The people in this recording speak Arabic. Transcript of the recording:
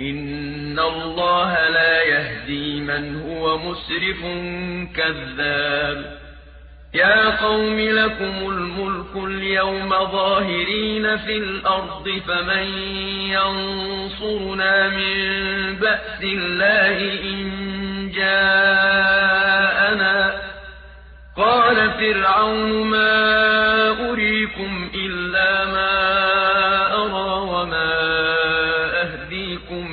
إن الله لا يهدي من هو مسرف كذاب. يا قوم لكم الملك اليوم ظاهرين في الأرض فمن ينصرنا من بأس الله إن جاءنا قال فرعون ما أريكم إلا ما